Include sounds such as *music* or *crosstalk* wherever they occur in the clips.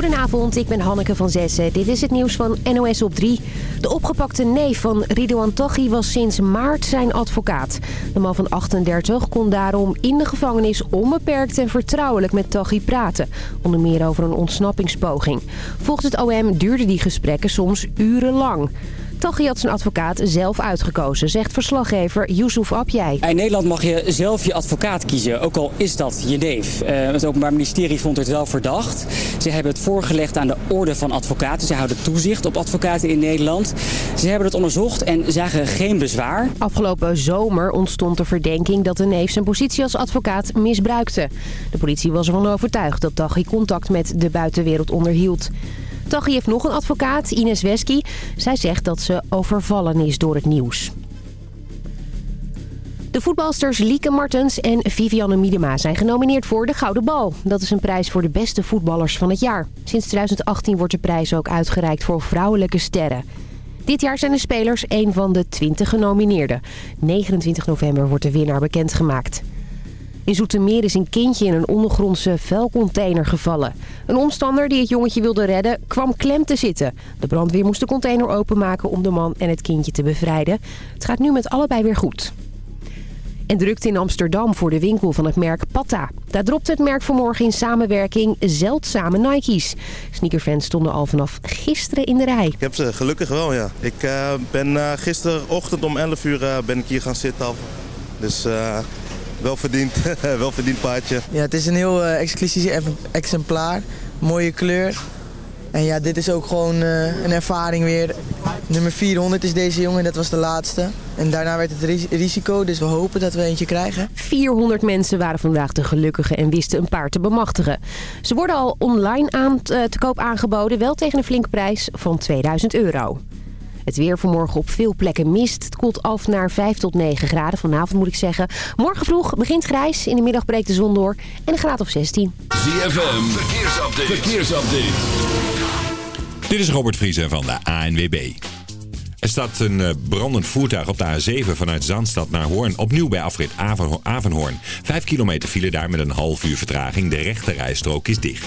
Goedenavond, ik ben Hanneke van Zessen. Dit is het nieuws van NOS op 3. De opgepakte neef van Ridouan Taghi was sinds maart zijn advocaat. De man van 38 kon daarom in de gevangenis onbeperkt en vertrouwelijk met Taghi praten. Onder meer over een ontsnappingspoging. Volgens het OM duurden die gesprekken soms urenlang. Taghi had zijn advocaat zelf uitgekozen, zegt verslaggever Yusuf Abjai. In Nederland mag je zelf je advocaat kiezen, ook al is dat je neef. Uh, het Openbaar Ministerie vond het wel verdacht. Ze hebben het voorgelegd aan de orde van advocaten. Ze houden toezicht op advocaten in Nederland. Ze hebben het onderzocht en zagen geen bezwaar. Afgelopen zomer ontstond de verdenking dat de neef zijn positie als advocaat misbruikte. De politie was ervan overtuigd dat Taghi contact met de buitenwereld onderhield. Taghi heeft nog een advocaat, Ines Wesky. Zij zegt dat ze overvallen is door het nieuws. De voetbalsters Lieke Martens en Vivianne Miedema zijn genomineerd voor de Gouden Bal. Dat is een prijs voor de beste voetballers van het jaar. Sinds 2018 wordt de prijs ook uitgereikt voor vrouwelijke sterren. Dit jaar zijn de spelers een van de 20 genomineerden. 29 november wordt de winnaar bekendgemaakt. In Zoetermeer is een kindje in een ondergrondse vuilcontainer gevallen. Een omstander die het jongetje wilde redden kwam klem te zitten. De brandweer moest de container openmaken om de man en het kindje te bevrijden. Het gaat nu met allebei weer goed. En drukte in Amsterdam voor de winkel van het merk Patta. Daar dropte het merk vanmorgen in samenwerking zeldzame Nike's. Sneakerfans stonden al vanaf gisteren in de rij. Ik heb ze gelukkig wel, ja. Ik uh, ben uh, gisterochtend om 11 uur uh, ben ik hier gaan zitten. Dus wel verdiend, *laughs* wel verdiend paardje. Ja, het is een heel uh, exclusief exemplaar. Mooie kleur. En ja, dit is ook gewoon uh, een ervaring weer. Nummer 400 is deze jongen, dat was de laatste. En daarna werd het risico, dus we hopen dat we eentje krijgen. 400 mensen waren vandaag de gelukkige en wisten een paard te bemachtigen. Ze worden al online aan, uh, te koop aangeboden, wel tegen een flinke prijs van 2000 euro. Het weer vanmorgen op veel plekken mist. Het koelt af naar 5 tot 9 graden. Vanavond moet ik zeggen. Morgen vroeg begint grijs. In de middag breekt de zon door. En een graad of 16. ZFM. Verkeersupdate. Verkeersupdate. Dit is Robert Vriezen van de ANWB. Er staat een eh, brandend voertuig op de A7 vanuit Zaanstad naar Hoorn. Opnieuw bij afrit Avenhoorn. Vijf kilometer file daar met een half uur vertraging. De rechte rijstrook is dicht.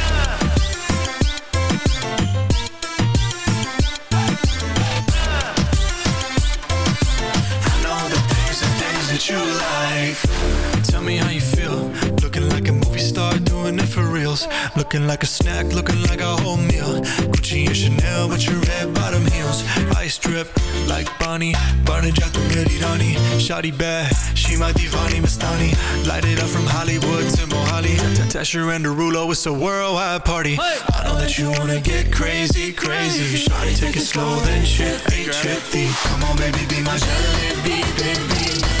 Looking like a snack, looking like a whole meal. Gucci and Chanel with your red bottom heels. Ice drip like Bonnie. Barney Jack Rani. Shotty bad, she my divani Mastani. Light it up from Hollywood to Mohali. Tesher and Derulo, it's a worldwide party. I know that you wanna get crazy, crazy. Shotty, take it slow, then chippy, chippy. Come on, baby, be my jalebi, baby.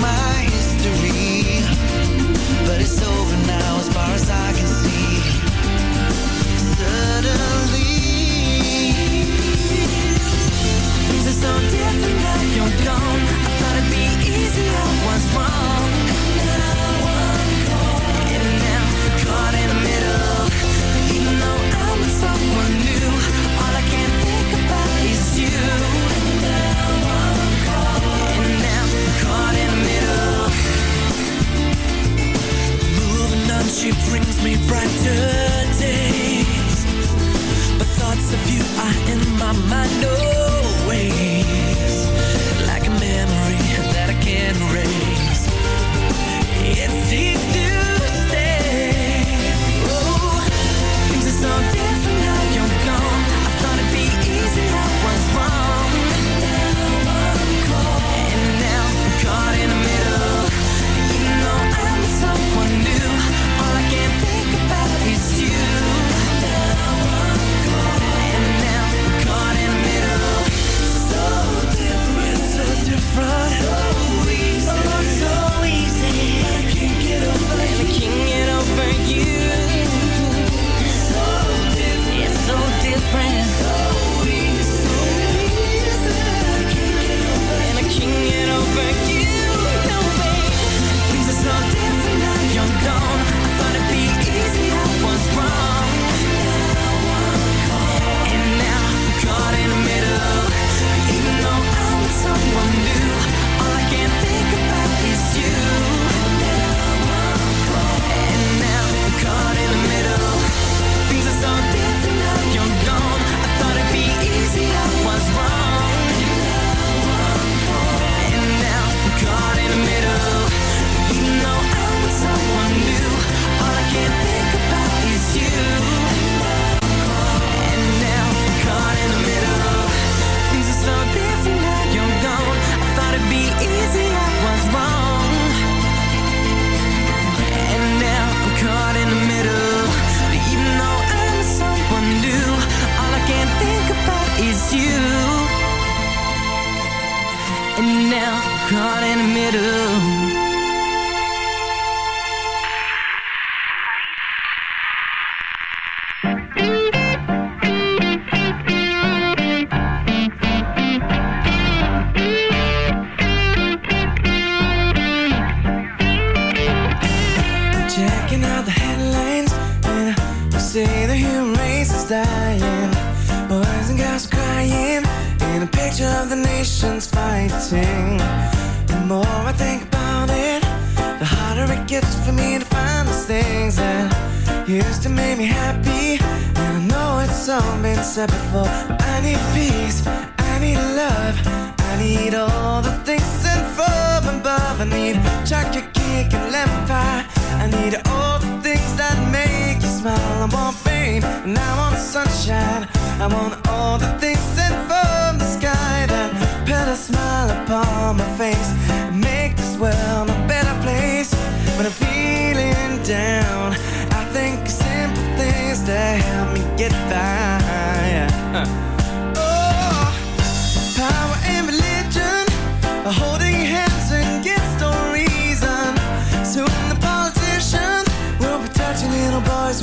my history. But it's over now as far as I can see. Suddenly Things are so different now. You're gone. I thought it'd be easier once more. she brings me brighter days. But thoughts of you are in my mind always Like a memory that I can't erase. It's easy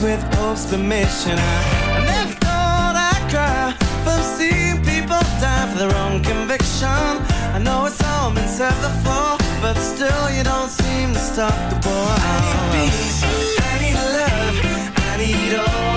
with Pope's permission. I never thought I'd cry from seeing people die for their own conviction. I know it's all been said before, but still you don't seem to stop the boy. I need peace, I need love, I need all.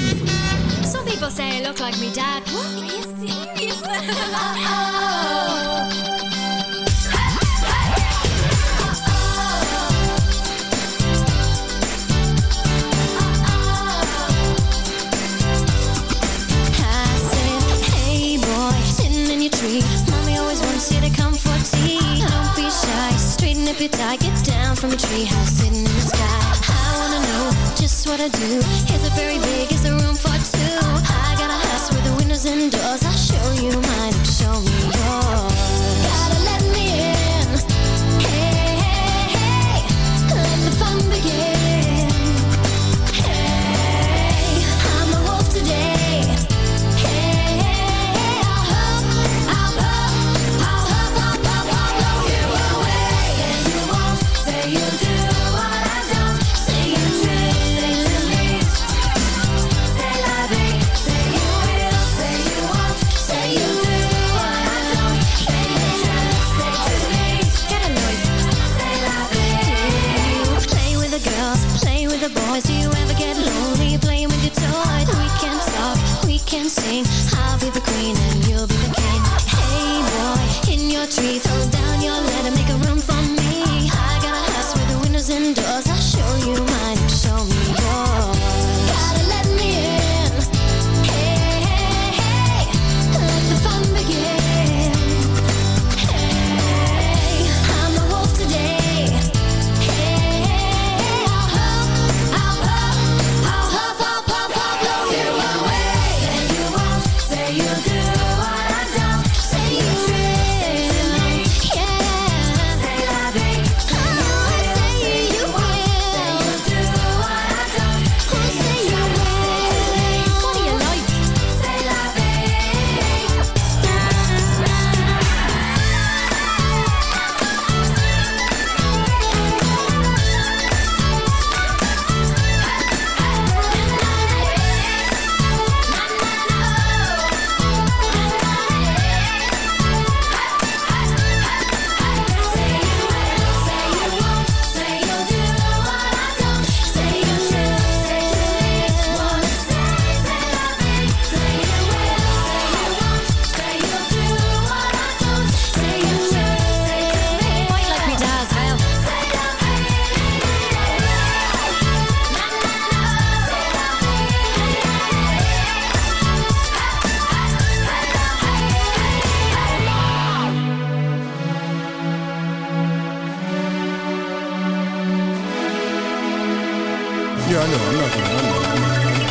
Know, I'm not gonna, I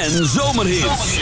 en zomerhits.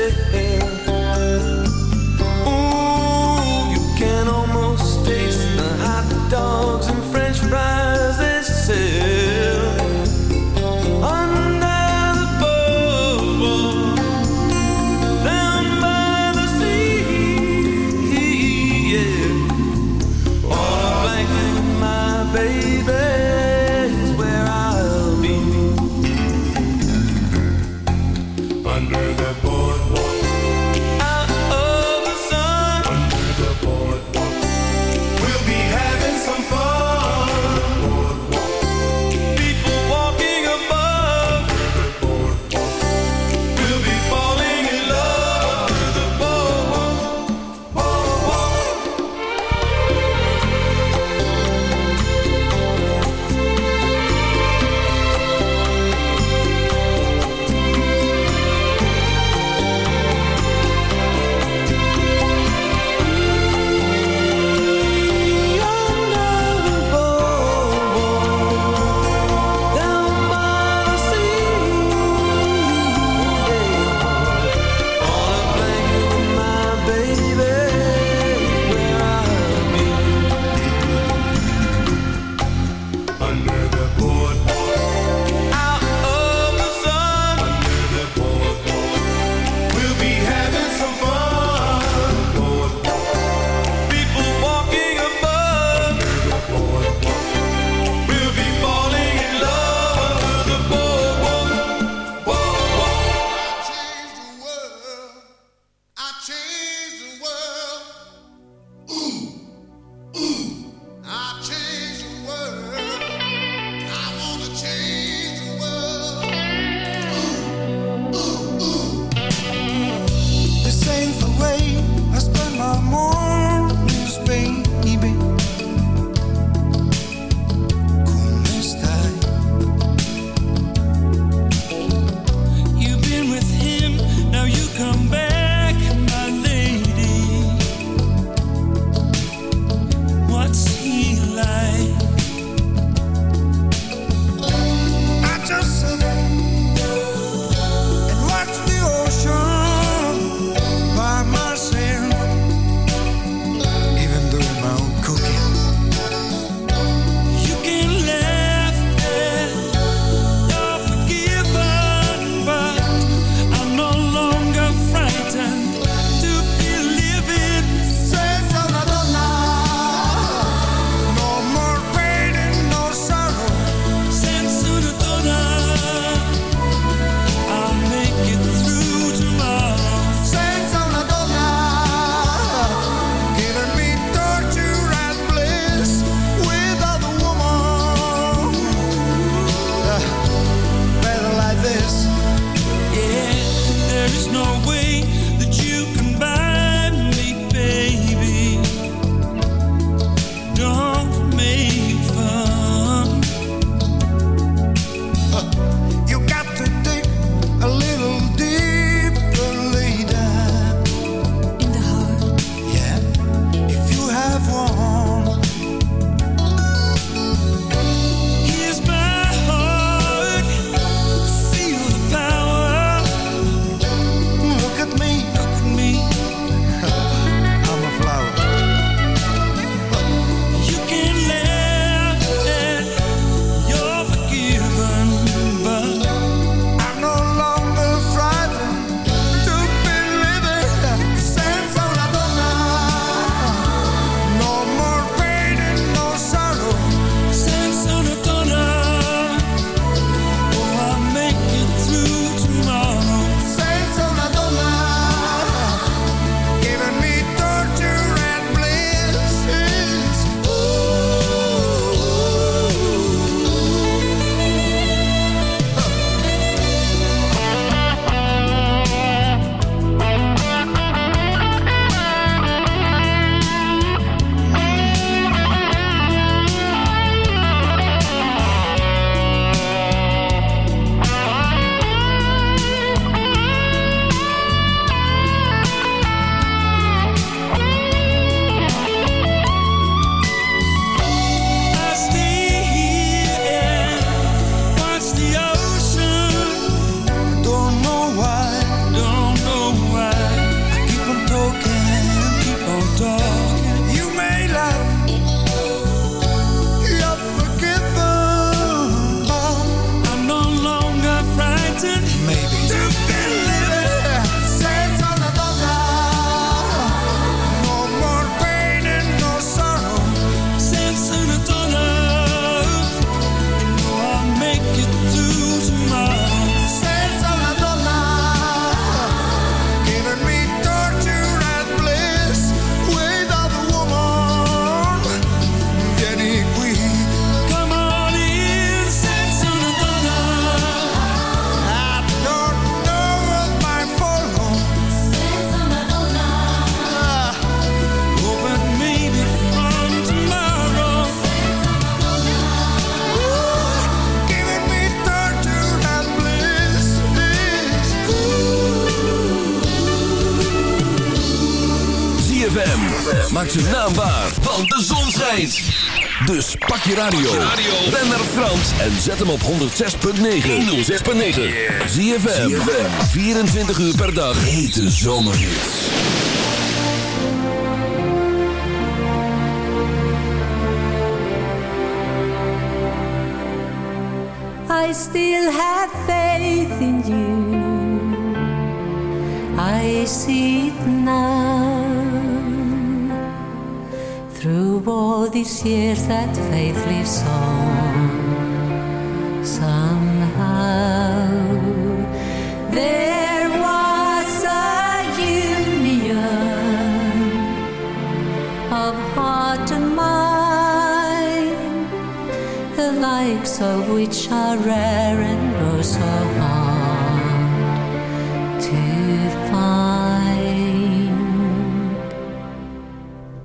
Maak zijn naam waar, want de zon schijnt. Dus pak je radio. Ben naar Frans en zet hem op 106.9. 106.9. Zie je 24 uur per dag. Hete zomerhits. I still have faith in you. I see it. Through all these years, that faith lives on. Somehow, there was a union of heart and mind the likes of which are rare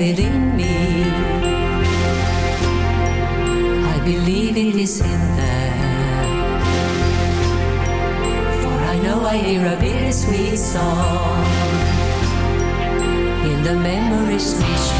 have it in me? I believe it is in there. For I know I hear a bittersweet song in the memories we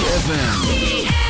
ZFM.